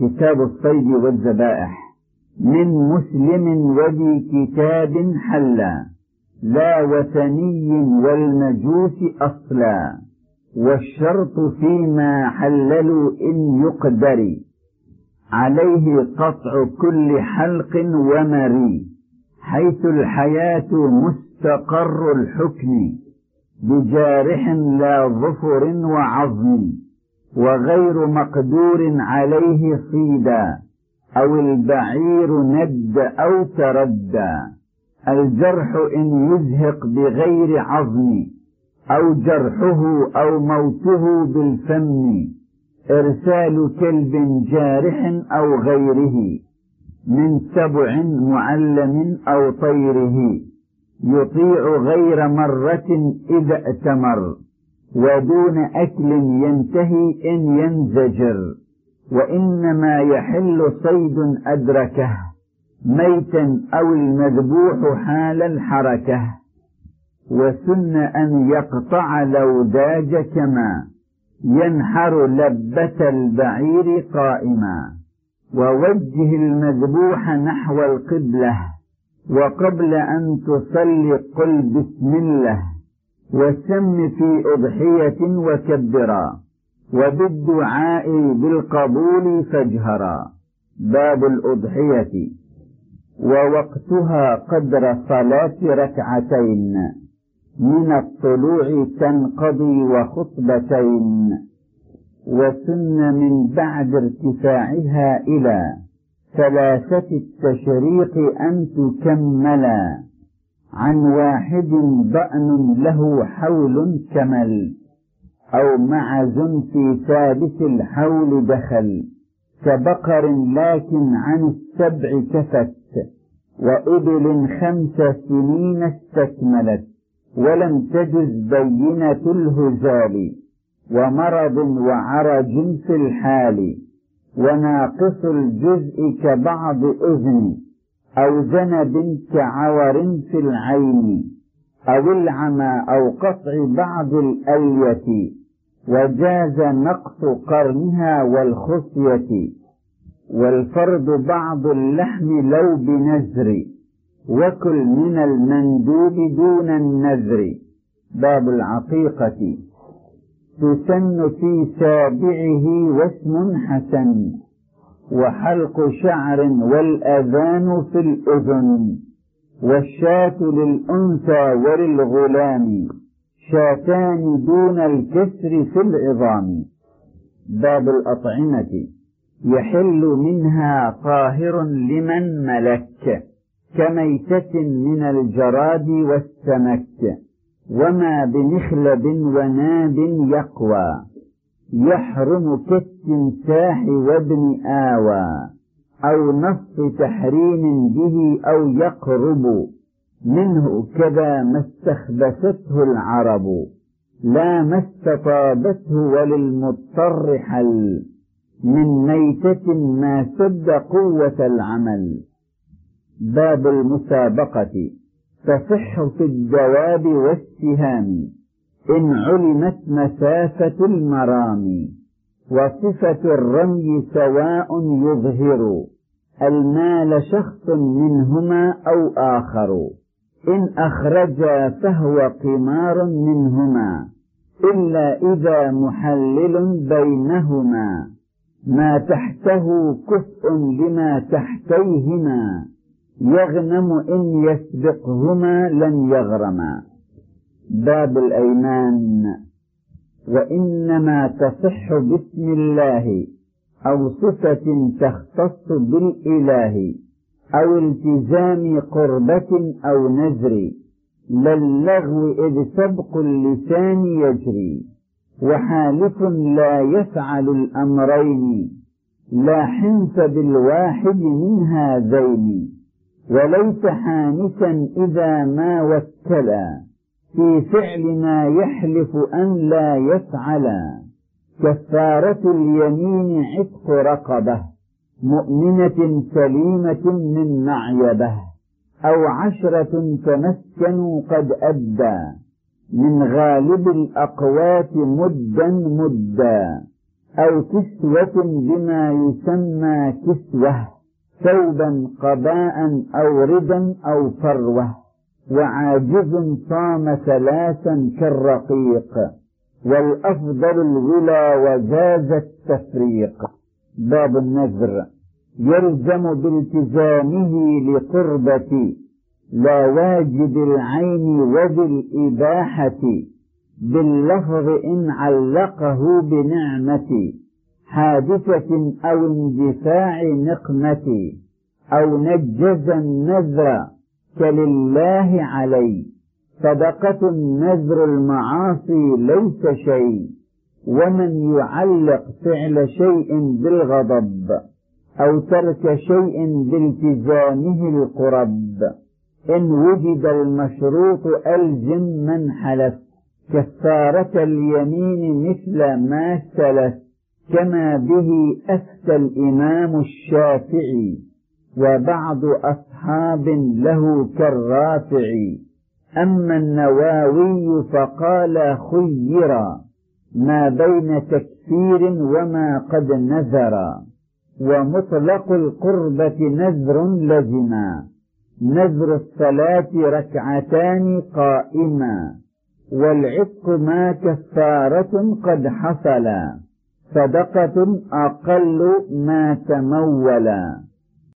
كتاب الصيد والذبائح. من مسلم وذي كتاب حلا. لا وثني والمجوس أصلا. والشرط فيما حللوا إن يقدر. عليه قطع كل حلق ومري. حيث الحياة مستقر الحكم. بجارح لا ظفر وعظم. وغير مقدور عليه صيدا أو البعير ند أو تردى الجرح إن يزهق بغير عظم أو جرحه أو موته بالفم. إرسال كلب جارح أو غيره من سبع معلم أو طيره. يطيع غير مرة إذا ائتمر. ودون أكل ينتهي إن ينزجر وإنما يحل صيد أدركه ميتا أو المذبوح حال الحركة وسن أن يقطع لو داج كما ينحر لبة البعير قائما. ووجه المذبوح نحو القبلة وقبل أن تصلي قل بسم الله. وسم في أضحية وكبرا وبالدعاء بالقبول فاجهرا. باب الأضحية ووقتها قدر صلاة ركعتين. من الطلوع تنقضي وخطبتين. وسن من بعد ارتفاعها إلى ثلاثة التشريق أن تكملا. عن واحد ضأن له حول كمل أو معز في ثالث الحول دخل كبقر لكن عن السبع كفت وإبل خمس سنين استكملت ولم تجز بينة الهزال ومرض وعرج في الحال وناقص الجزء كبعض أذن أو ذنب كعور في العين أو العمى أو قطع بعض الألية وجاز نقص قرنها والخصية والفرد بعض اللحم لو بنزر وكل من المندوب دون النذر. باب العقيقة. تسن في سابعه واسم حسن. وحلق شعر والأذان في الأذن والشاة للأنثى وللغلام شاتان دون الكسر في العظام. باب الأطعمة. يحل منها طاهر لمن ملك كميتة من الجراد والسمك وما بمخلب وناب يقوى. يحرم كالتمساح وابن آوى أو نص تحريم به أو يقرب. منه كذا ما استخبثته العرب لا ما استطابته وللمضطر حل. من ميتة ما سد قوة العمل. باب المسابقة. تصح في الدواب والسهام. إن علمت مسافة المرام وصفة الرمي سواء يظهر المال شخص منهما أو آخر. إن أخرجا فهو قمار منهما إلا إذا محلل بينهما. ما تحته كفء لما تحتيهما يغنم إن يسبقهما لن يغرما. باب الأيمان وإنما تصح باسم الله أو صفة تختص بالإله أو التزام قربة أو نذر لا اللغو إذ سبق اللسان يجري وحالف لا يفعل الأمرين لا حنف بالواحد من هذين وليس حانسا إذا ما وكلا. في فعل ما يحلف أن لا يفعلا كفارة اليمين عتق رقبة مؤمنة سليمة من معيبة أو عشرة تمسكنوا قد أدى من غالب الأقوات مدا مدا أو كسوة بما يسمى كسوة ثوبا قباء أو ردا أو فروة. وعاجز صام ثلاثا كالرقيق والأفضل الغلا وجاز التفريق. باب النذر. يلزم بالتزامه لقربة لا واجب العين وذي الإباحة باللفظ إن علقه بنعمة حادثة أو اندفاع نقمة أو نجز النذر. كلله علي. صدقة النذر المعاصي ليس شيء. ومن يعلق فعل شيء بالغضب أو ترك شيء بالتزامه القرب إن وجد المشروط ألزم من حلف. كفارة اليمين مثل ما سلف كما به أفتى الإمام الشافعي وبعض أصحاب له كالرافعي أما النواوي فقال خيرا ما بين تكفير وما قد نذر. ومطلق القربة نذر لزما نذر الصلاة ركعتان قائما. والعتق ما كفارة قد حصلا صدقة أقل ما تمولا